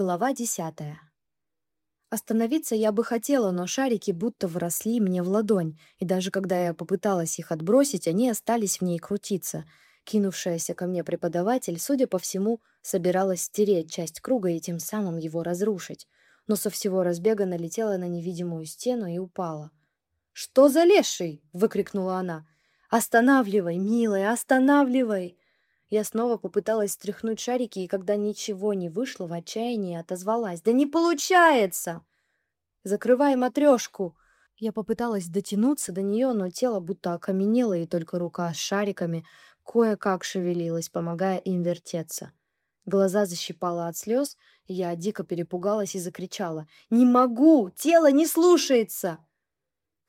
Глава десятая. Остановиться я бы хотела, но шарики будто вросли мне в ладонь, и даже когда я попыталась их отбросить, они остались в ней крутиться. Кинувшаяся ко мне преподаватель, судя по всему, собиралась стереть часть круга и тем самым его разрушить, но со всего разбега налетела на невидимую стену и упала. «Что за леший?» — выкрикнула она. «Останавливай, милая, останавливай!» Я снова попыталась стряхнуть шарики, и когда ничего не вышло, в отчаянии отозвалась. «Да не получается!» «Закрывай матрешку!» Я попыталась дотянуться до нее, но тело будто окаменело, и только рука с шариками кое-как шевелилась, помогая им вертеться. Глаза защипало от слез, я дико перепугалась и закричала. «Не могу! Тело не слушается!»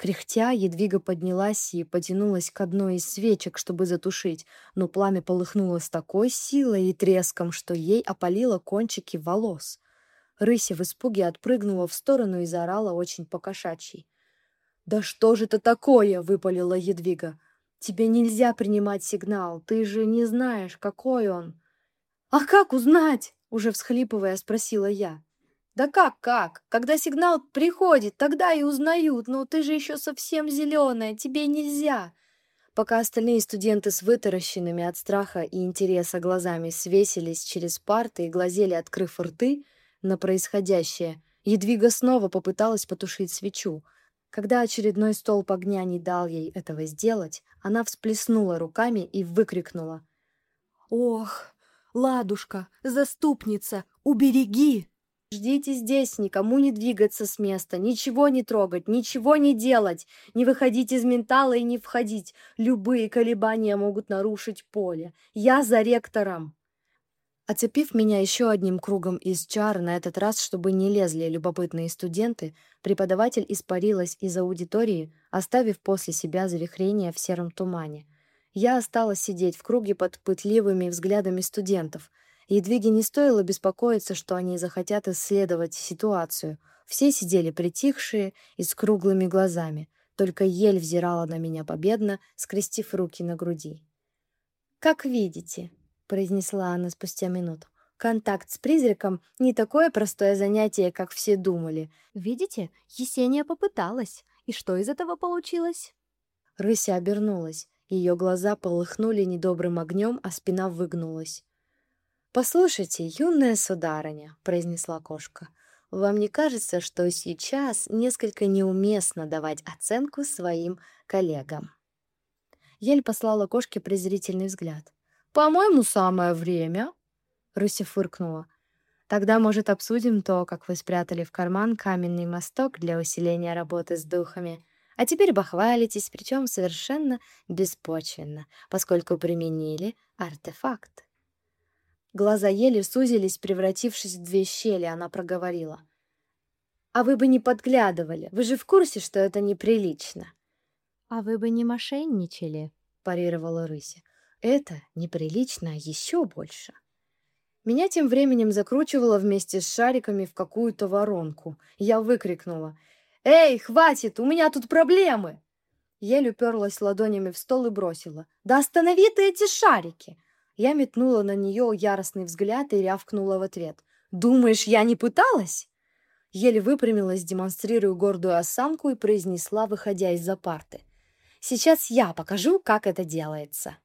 Кряхтя, Едвига поднялась и потянулась к одной из свечек, чтобы затушить, но пламя полыхнуло с такой силой и треском, что ей опалило кончики волос. Рыся в испуге отпрыгнула в сторону и заорала очень покошачьей. «Да что же это такое?» — выпалила Едвига. «Тебе нельзя принимать сигнал, ты же не знаешь, какой он». «А как узнать?» — уже всхлипывая спросила я. Да как, как? Когда сигнал приходит, тогда и узнают. Но ты же еще совсем зеленая, тебе нельзя. Пока остальные студенты с вытаращенными от страха и интереса глазами свесились через парты и глазели, открыв рты, на происходящее, Едвига снова попыталась потушить свечу. Когда очередной столб огня не дал ей этого сделать, она всплеснула руками и выкрикнула. «Ох, ладушка, заступница, убереги!» Ждите здесь, никому не двигаться с места, ничего не трогать, ничего не делать, не выходить из ментала и не входить. Любые колебания могут нарушить поле. Я за ректором. Оцепив меня еще одним кругом из чар, на этот раз, чтобы не лезли любопытные студенты, преподаватель испарилась из аудитории, оставив после себя завихрение в сером тумане. Я осталась сидеть в круге под пытливыми взглядами студентов — Едвиге не стоило беспокоиться, что они захотят исследовать ситуацию. Все сидели притихшие и с круглыми глазами. Только Ель взирала на меня победно, скрестив руки на груди. «Как видите», — произнесла она спустя минуту, «контакт с призраком — не такое простое занятие, как все думали. Видите, Есения попыталась. И что из этого получилось?» Рыся обернулась. Ее глаза полыхнули недобрым огнем, а спина выгнулась. «Послушайте, юная сударыня», — произнесла кошка, — «вам не кажется, что сейчас несколько неуместно давать оценку своим коллегам?» Ель послала кошке презрительный взгляд. «По-моему, самое время», — Руся фыркнула. «Тогда, может, обсудим то, как вы спрятали в карман каменный мосток для усиления работы с духами. А теперь бахвалитесь, причем совершенно беспочвенно, поскольку применили артефакт». Глаза еле сузились, превратившись в две щели, она проговорила. «А вы бы не подглядывали. Вы же в курсе, что это неприлично?» «А вы бы не мошенничали», — парировала Рыся. «Это неприлично еще больше». Меня тем временем закручивало вместе с шариками в какую-то воронку. Я выкрикнула. «Эй, хватит! У меня тут проблемы!» Еле уперлась ладонями в стол и бросила. «Да останови ты эти шарики!» Я метнула на нее яростный взгляд и рявкнула в ответ. «Думаешь, я не пыталась?» Еле выпрямилась, демонстрируя гордую осанку и произнесла, выходя из-за парты. «Сейчас я покажу, как это делается».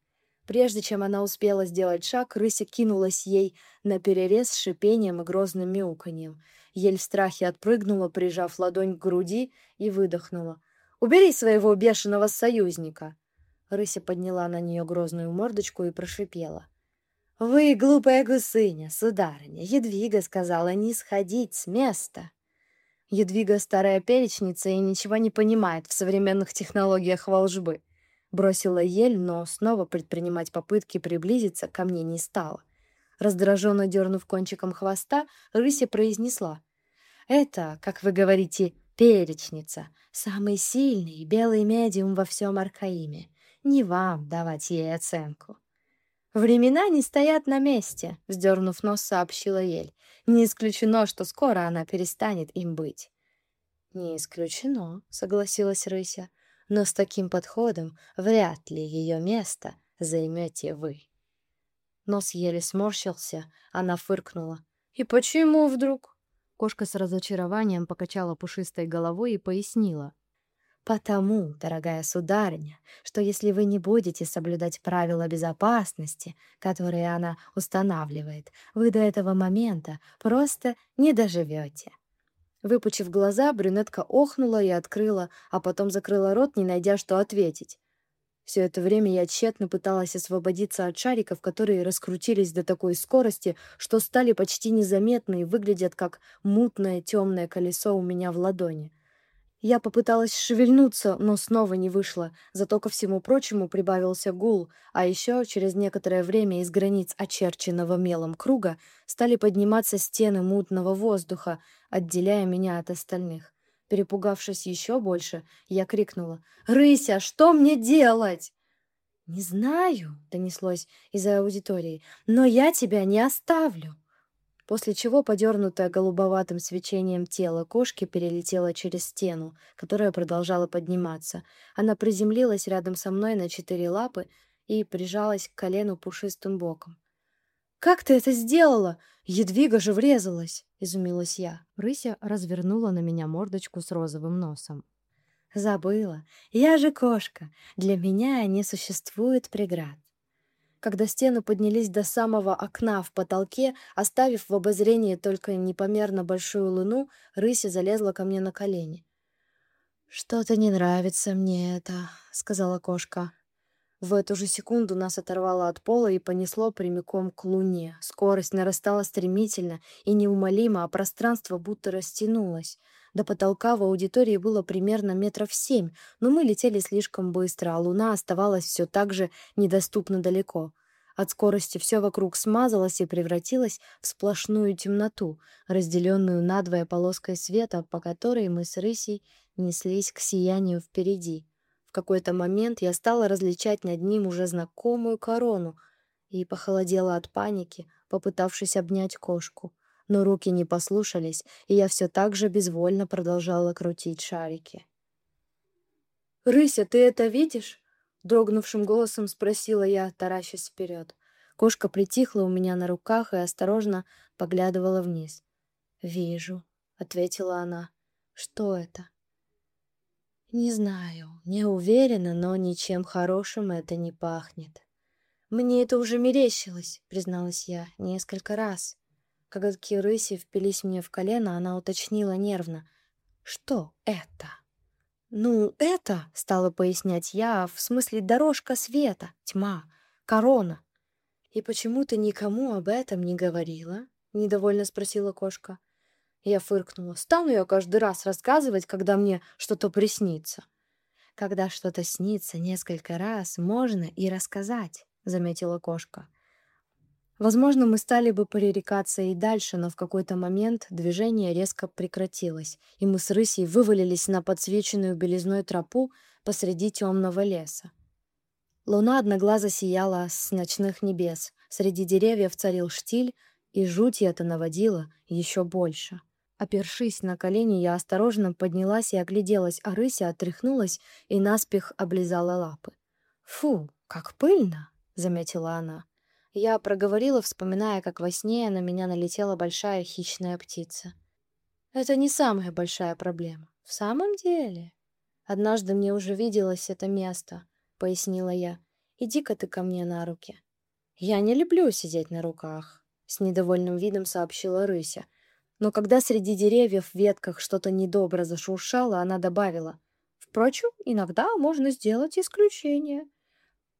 Прежде чем она успела сделать шаг, рыся кинулась ей на перерез с шипением и грозным мяуканьем. Ель в страхе отпрыгнула, прижав ладонь к груди, и выдохнула. «Убери своего бешеного союзника!» Рыся подняла на нее грозную мордочку и прошипела. «Вы, глупая гусыня, сударыня, Едвига сказала не сходить с места». Едвига старая перечница и ничего не понимает в современных технологиях волжбы. Бросила ель, но снова предпринимать попытки приблизиться ко мне не стала. Раздраженно дернув кончиком хвоста, рыся произнесла. «Это, как вы говорите, перечница, самый сильный белый медиум во всем Аркаиме. Не вам давать ей оценку. Времена не стоят на месте, вздернув нос, сообщила Ель. Не исключено, что скоро она перестанет им быть. Не исключено, согласилась Рыся. Но с таким подходом вряд ли ее место займете вы. Нос еле сморщился, она фыркнула. «И почему вдруг?» Кошка с разочарованием покачала пушистой головой и пояснила. «Потому, дорогая сударыня, что если вы не будете соблюдать правила безопасности, которые она устанавливает, вы до этого момента просто не доживете». Выпучив глаза, брюнетка охнула и открыла, а потом закрыла рот, не найдя что ответить. Все это время я тщетно пыталась освободиться от шариков, которые раскрутились до такой скорости, что стали почти незаметны и выглядят как мутное темное колесо у меня в ладони. Я попыталась шевельнуться, но снова не вышло, зато ко всему прочему прибавился гул, а еще через некоторое время из границ очерченного мелом круга стали подниматься стены мутного воздуха, отделяя меня от остальных. Перепугавшись еще больше, я крикнула «Рыся, что мне делать?» «Не знаю», — донеслось из-за аудитории, «но я тебя не оставлю». После чего подернутое голубоватым свечением тело кошки перелетело через стену, которая продолжала подниматься. Она приземлилась рядом со мной на четыре лапы и прижалась к колену пушистым боком. «Как ты это сделала? Едвига же врезалась!» — изумилась я. Рыся развернула на меня мордочку с розовым носом. «Забыла. Я же кошка. Для меня не существует преград». Когда стены поднялись до самого окна в потолке, оставив в обозрении только непомерно большую луну, рыся залезла ко мне на колени. «Что-то не нравится мне это», — сказала кошка. В эту же секунду нас оторвало от пола и понесло прямиком к луне. Скорость нарастала стремительно и неумолимо, а пространство будто растянулось. До потолка в аудитории было примерно метров семь, но мы летели слишком быстро, а луна оставалась все так же недоступно далеко. От скорости все вокруг смазалось и превратилось в сплошную темноту, разделенную надвое полоской света, по которой мы с рысей неслись к сиянию впереди какой-то момент я стала различать над ним уже знакомую корону и похолодела от паники, попытавшись обнять кошку. Но руки не послушались, и я все так же безвольно продолжала крутить шарики. «Рыся, ты это видишь?» — дрогнувшим голосом спросила я, таращась вперед. Кошка притихла у меня на руках и осторожно поглядывала вниз. «Вижу», — ответила она. «Что это?» Не знаю, не уверена, но ничем хорошим это не пахнет. Мне это уже мерещилось, призналась я, несколько раз. Коготки рыси впились мне в колено, она уточнила нервно. Что это? Ну, это, стала пояснять я, в смысле дорожка света, тьма, корона. И почему ты никому об этом не говорила? Недовольно спросила кошка. Я фыркнула. Стану я каждый раз рассказывать, когда мне что-то приснится. Когда что-то снится несколько раз, можно и рассказать, заметила кошка. Возможно, мы стали бы пререкаться и дальше, но в какой-то момент движение резко прекратилось, и мы с рысей вывалились на подсвеченную белизной тропу посреди темного леса. Луна одноглазо сияла с ночных небес. Среди деревьев царил штиль, и жуть это наводило еще больше. Опершись на колени, я осторожно поднялась и огляделась, а рыся отряхнулась и наспех облизала лапы. «Фу, как пыльно!» — заметила она. Я проговорила, вспоминая, как во сне на меня налетела большая хищная птица. «Это не самая большая проблема. В самом деле...» «Однажды мне уже виделось это место», — пояснила я. «Иди-ка ты ко мне на руки». «Я не люблю сидеть на руках», — с недовольным видом сообщила рыся. Но когда среди деревьев в ветках что-то недобро зашуршало, она добавила, «Впрочем, иногда можно сделать исключение».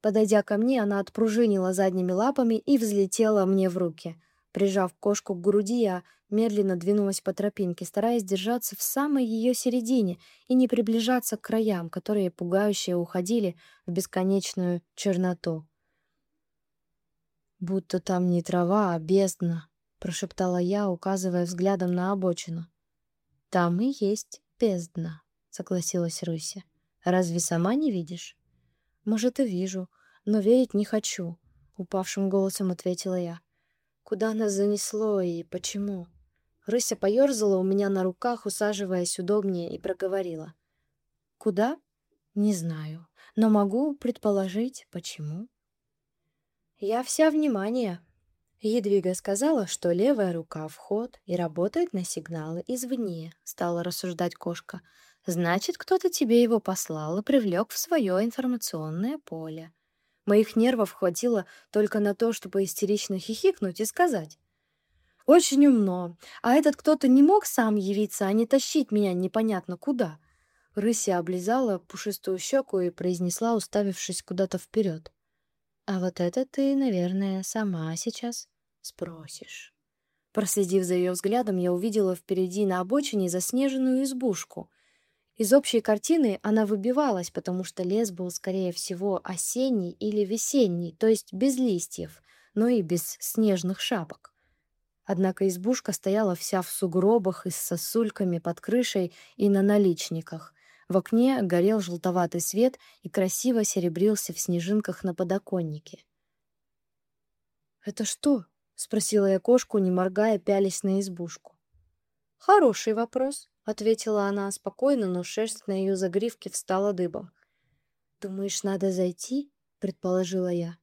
Подойдя ко мне, она отпружинила задними лапами и взлетела мне в руки. Прижав кошку к груди, я медленно двинулась по тропинке, стараясь держаться в самой ее середине и не приближаться к краям, которые пугающе уходили в бесконечную черноту. Будто там не трава, а бездна, прошептала я, указывая взглядом на обочину. Там и есть бездна, согласилась Руся. Разве сама не видишь? Может, и вижу, но верить не хочу, упавшим голосом ответила я. Куда нас занесло и почему? Рыся поерзала у меня на руках, усаживаясь удобнее, и проговорила. «Куда? Не знаю, но могу предположить, почему». «Я вся внимание», Едвига сказала, что левая рука в ход и работает на сигналы извне, стала рассуждать кошка. Значит, кто-то тебе его послал и привлек в свое информационное поле. Моих нервов хватило только на то, чтобы истерично хихикнуть и сказать. «Очень умно. А этот кто-то не мог сам явиться, а не тащить меня непонятно куда?» Рыся облизала пушистую щеку и произнесла, уставившись куда-то вперед. «А вот это ты, наверное, сама сейчас спросишь». Проследив за ее взглядом, я увидела впереди на обочине заснеженную избушку. Из общей картины она выбивалась, потому что лес был, скорее всего, осенний или весенний, то есть без листьев, но и без снежных шапок. Однако избушка стояла вся в сугробах и с сосульками под крышей и на наличниках. В окне горел желтоватый свет и красиво серебрился в снежинках на подоконнике. «Это что?» — спросила я кошку, не моргая, пялись на избушку. «Хороший вопрос», ответила она спокойно, но шерсть на ее загривке встала дыбом. Думаешь, надо зайти? предположила я.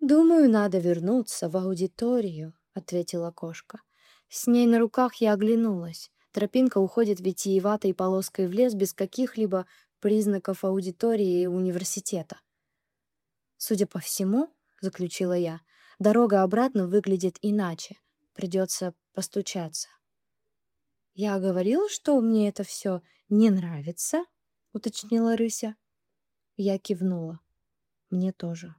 Думаю, надо вернуться в аудиторию, ответила кошка. С ней на руках я оглянулась. Тропинка уходит витиеватой полоской в лес без каких-либо признаков аудитории и университета. Судя по всему, заключила я, дорога обратно выглядит иначе. Придется постучаться. «Я говорила, что мне это все не нравится?» — уточнила Рыся. Я кивнула. «Мне тоже».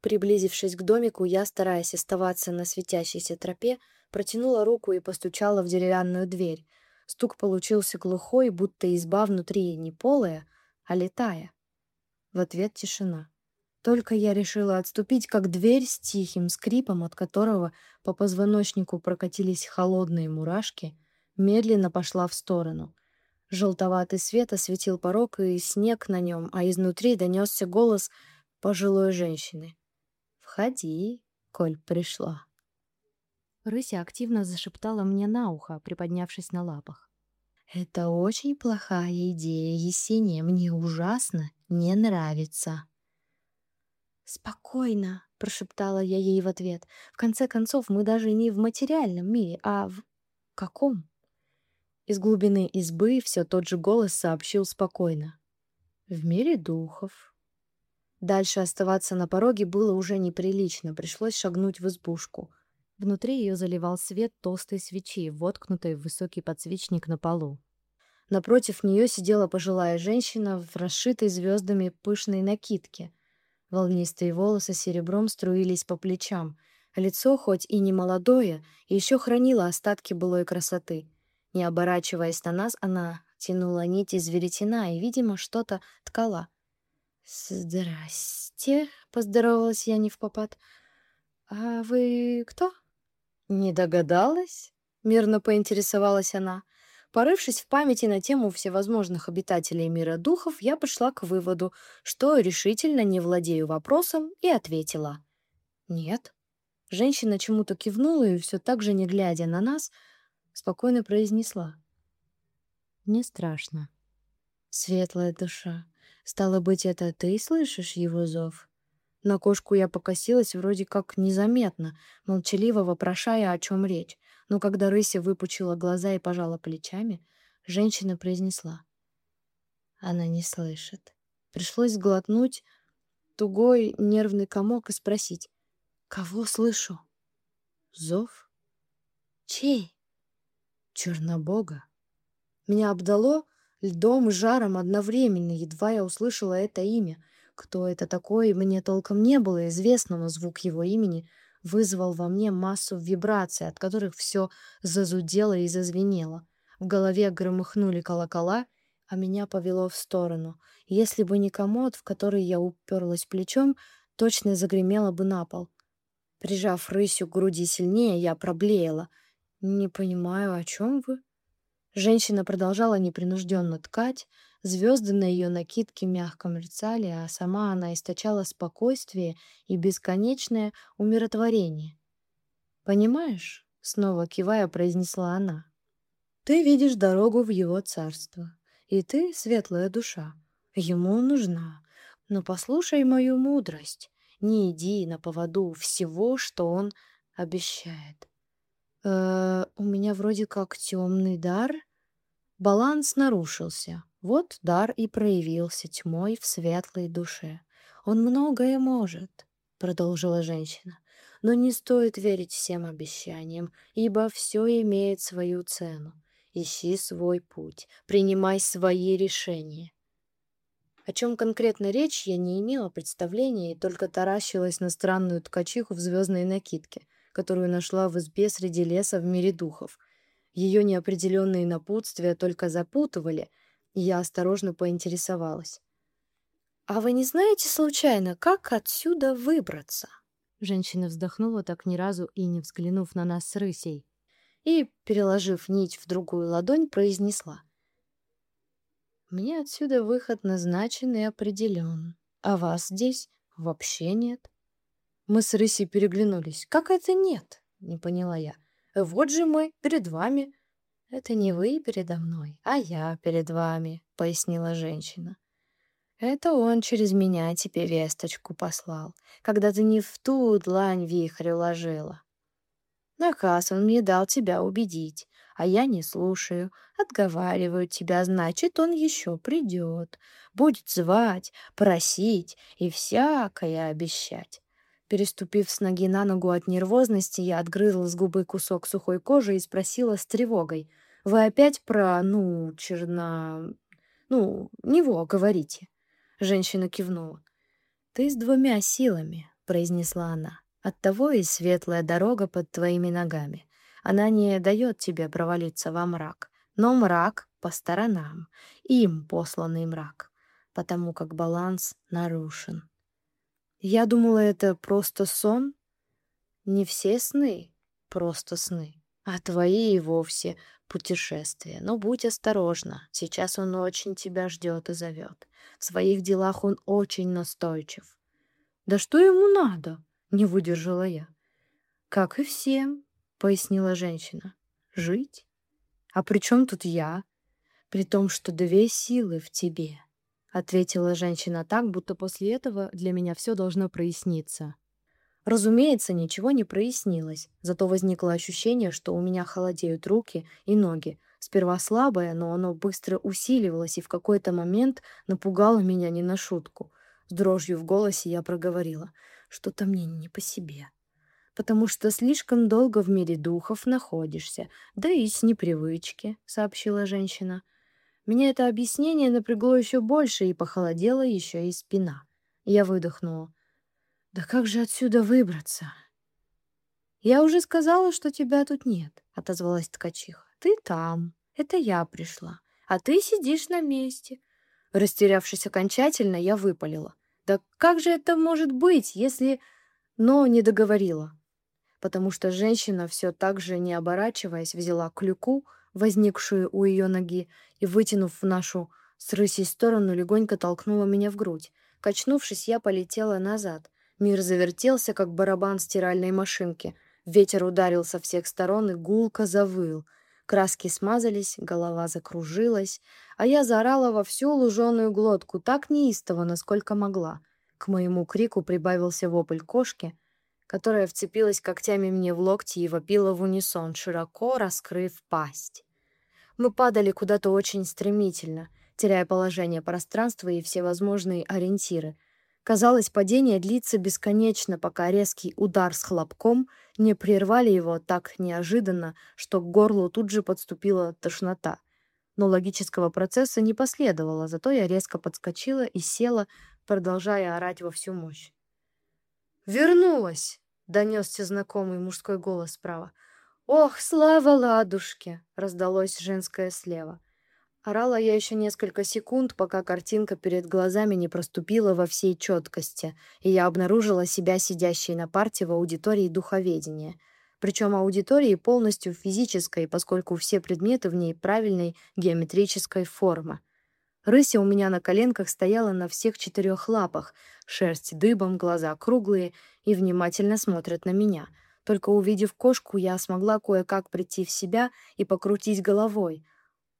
Приблизившись к домику, я, стараясь оставаться на светящейся тропе, протянула руку и постучала в деревянную дверь. Стук получился глухой, будто изба внутри не полая, а летая. В ответ тишина. Только я решила отступить, как дверь с тихим скрипом, от которого по позвоночнику прокатились холодные мурашки, медленно пошла в сторону. Желтоватый свет осветил порог и снег на нем, а изнутри донесся голос пожилой женщины. «Входи, коль пришла». Рыся активно зашептала мне на ухо, приподнявшись на лапах. «Это очень плохая идея, Есения, мне ужасно не нравится». «Спокойно», — прошептала я ей в ответ. «В конце концов, мы даже не в материальном мире, а в... каком?» Из глубины избы все тот же голос сообщил спокойно. «В мире духов». Дальше оставаться на пороге было уже неприлично, пришлось шагнуть в избушку. Внутри ее заливал свет толстой свечи, воткнутой в высокий подсвечник на полу. Напротив нее сидела пожилая женщина в расшитой звездами пышной накидке — Волнистые волосы серебром струились по плечам. Лицо, хоть и не молодое, еще хранило остатки былой красоты. Не оборачиваясь на нас, она тянула нить из веретена и, видимо, что-то ткала. «Здрасте», — поздоровалась я не в попад. «А вы кто?» «Не догадалась?» — мирно поинтересовалась она. Порывшись в памяти на тему всевозможных обитателей мира духов, я пришла к выводу, что решительно не владею вопросом, и ответила. «Нет». Женщина чему-то кивнула и все так же, не глядя на нас, спокойно произнесла. «Не страшно». «Светлая душа, стало быть, это ты слышишь его зов?» На кошку я покосилась вроде как незаметно, молчаливо вопрошая, о чем речь. Но когда рыся выпучила глаза и пожала плечами, женщина произнесла. Она не слышит. Пришлось сглотнуть тугой нервный комок и спросить. «Кого слышу?» «Зов?» «Чей?» «Чернобога». Меня обдало льдом и жаром одновременно, едва я услышала это имя. Кто это такой, мне толком не было известно, но звук его имени — вызвал во мне массу вибраций, от которых все зазудело и зазвенело. В голове громыхнули колокола, а меня повело в сторону. Если бы не комод, в который я уперлась плечом, точно загремела бы на пол. Прижав рысью к груди сильнее, я проблеяла. «Не понимаю, о чем вы?» Женщина продолжала непринужденно ткать, Звезды на ее накидке мягко мерцали, а сама она источала спокойствие и бесконечное умиротворение. «Понимаешь?» — снова кивая произнесла она. «Ты видишь дорогу в его царство, и ты, светлая душа, ему нужна. Но послушай мою мудрость. Не иди на поводу всего, что он обещает. Э, у меня вроде как темный дар. Баланс нарушился. Вот дар и проявился тьмой в светлой душе. Он многое может, продолжила женщина. Но не стоит верить всем обещаниям, ибо все имеет свою цену. Ищи свой путь, принимай свои решения. О чем конкретно речь, я не имела представления и только таращилась на странную ткачиху в звездной накидке, которую нашла в избе среди леса в мире духов. Ее неопределенные напутствия только запутывали, и я осторожно поинтересовалась. «А вы не знаете случайно, как отсюда выбраться?» Женщина вздохнула так ни разу и не взглянув на нас с рысей. И, переложив нить в другую ладонь, произнесла. «Мне отсюда выход назначен и определен, а вас здесь вообще нет». Мы с Рысей переглянулись. «Как это нет?» — не поняла я. «Вот же мы, перед вами». «Это не вы передо мной, а я перед вами», — пояснила женщина. Это он через меня тебе весточку послал, когда ты не в ту длань вихрь уложила. Наказ он мне дал тебя убедить, а я не слушаю, отговариваю тебя, значит, он еще придет, будет звать, просить и всякое обещать. Переступив с ноги на ногу от нервозности, я отгрызла с губы кусок сухой кожи и спросила с тревогой. «Вы опять про, ну, черна... ну, него говорите?» Женщина кивнула. «Ты с двумя силами», — произнесла она. «Оттого и светлая дорога под твоими ногами. Она не дает тебе провалиться во мрак, но мрак по сторонам, им посланный мрак, потому как баланс нарушен». Я думала, это просто сон. Не все сны — просто сны, а твои и вовсе путешествия. Но будь осторожна, сейчас он очень тебя ждет и зовет. В своих делах он очень настойчив. «Да что ему надо?» — не выдержала я. «Как и всем», — пояснила женщина. «Жить? А при чем тут я? При том, что две силы в тебе», — ответила женщина так, будто после этого для меня все должно проясниться. Разумеется, ничего не прояснилось, зато возникло ощущение, что у меня холодеют руки и ноги, Сперва слабое, но оно быстро усиливалось и в какой-то момент напугало меня не на шутку. С дрожью в голосе я проговорила. Что-то мне не по себе. «Потому что слишком долго в мире духов находишься, да и с непривычки», — сообщила женщина. Меня это объяснение напрягло еще больше и похолодела еще и спина. Я выдохнула. «Да как же отсюда выбраться?» «Я уже сказала, что тебя тут нет», — отозвалась ткачиха. Ты там. Это я пришла. А ты сидишь на месте. Растерявшись окончательно, я выпалила. Да как же это может быть, если... Но не договорила. Потому что женщина, все так же не оборачиваясь, взяла клюку, возникшую у ее ноги, и, вытянув в нашу с рысей сторону, легонько толкнула меня в грудь. Качнувшись, я полетела назад. Мир завертелся, как барабан стиральной машинки. Ветер ударил со всех сторон и гулко завыл — Краски смазались, голова закружилась, а я заорала во всю луженую глотку так неистово, насколько могла. К моему крику прибавился вопль кошки, которая вцепилась когтями мне в локти и вопила в унисон, широко раскрыв пасть. Мы падали куда-то очень стремительно, теряя положение пространства и все возможные ориентиры — Казалось, падение длится бесконечно, пока резкий удар с хлопком не прервали его так неожиданно, что к горлу тут же подступила тошнота. Но логического процесса не последовало, зато я резко подскочила и села, продолжая орать во всю мощь. «Вернулась!» — донесся знакомый мужской голос справа. «Ох, слава ладушке!» — раздалось женское слева. Орала я еще несколько секунд, пока картинка перед глазами не проступила во всей четкости, и я обнаружила себя сидящей на парте в аудитории духоведения. Причем аудитории полностью физической, поскольку все предметы в ней правильной геометрической формы. Рыся у меня на коленках стояла на всех четырех лапах, шерсть дыбом, глаза круглые и внимательно смотрят на меня. Только увидев кошку, я смогла кое-как прийти в себя и покрутить головой —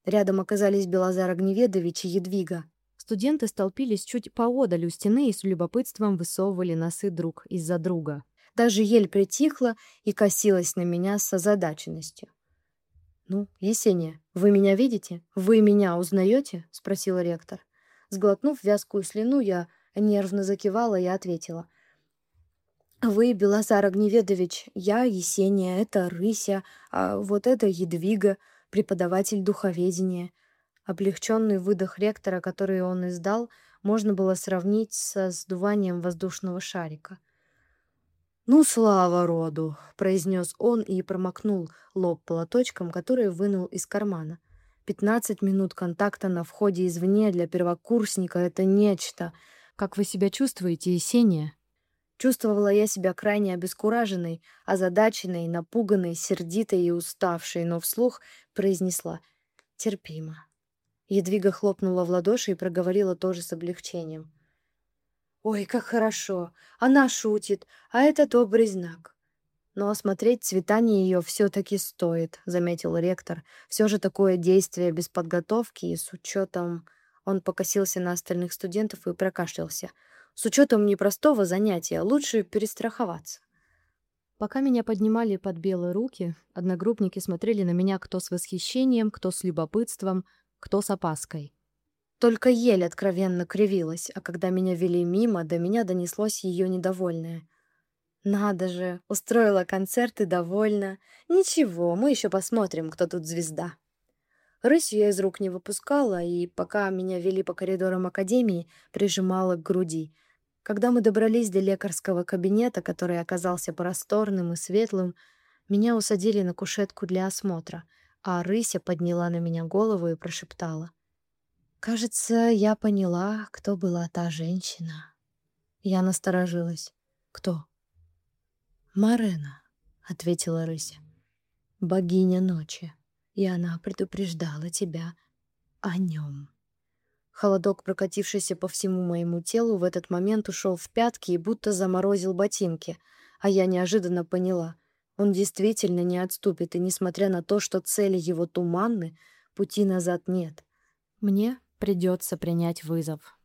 Рядом оказались Белозар Огневедович и Едвига. Студенты столпились чуть поодаль у стены и с любопытством высовывали носы друг из-за друга. Даже ель притихла и косилась на меня с озадаченностью. «Ну, Есения, вы меня видите? Вы меня узнаете?» — спросил ректор. Сглотнув вязкую слюну, я нервно закивала и ответила. «Вы, Белозар Огневедович, я Есения, это Рыся, а вот это Едвига, преподаватель духоведения». Облегченный выдох ректора, который он издал, можно было сравнить со сдуванием воздушного шарика — «Ну, слава роду!» — произнес он и промокнул лоб платочком, который вынул из кармана. «Пятнадцать минут контакта на входе извне для первокурсника — это нечто. Как вы себя чувствуете, Есения?» Чувствовала я себя крайне обескураженной, озадаченной, напуганной, сердитой и уставшей, но вслух произнесла «терпимо». Едвига хлопнула в ладоши и проговорила тоже с облегчением. Ой, как хорошо. Она шутит, а это добрый знак. Но осмотреть цветание ее все-таки стоит, заметил ректор. Все же такое действие без подготовки и с учетом... Он покосился на остальных студентов и прокашлялся. С учетом непростого занятия лучше перестраховаться. Пока меня поднимали под белые руки, одногруппники смотрели на меня кто с восхищением, кто с любопытством, кто с опаской. Только еле откровенно кривилась, а когда меня вели мимо, до меня донеслось ее недовольное. «Надо же, устроила концерт и довольна. Ничего, мы еще посмотрим, кто тут звезда». Рысью я из рук не выпускала, и пока меня вели по коридорам академии, прижимала к груди. Когда мы добрались до лекарского кабинета, который оказался просторным и светлым, меня усадили на кушетку для осмотра, а Рыся подняла на меня голову и прошептала — Кажется, я поняла, кто была та женщина. Я насторожилась. Кто? Марена, ответила рыся. Богиня ночи. И она предупреждала тебя о нем. Холодок, прокатившийся по всему моему телу, в этот момент ушел в пятки и будто заморозил ботинки, а я неожиданно поняла. Он действительно не отступит, и несмотря на то, что цели его туманны, пути назад нет. Мне придется принять вызов.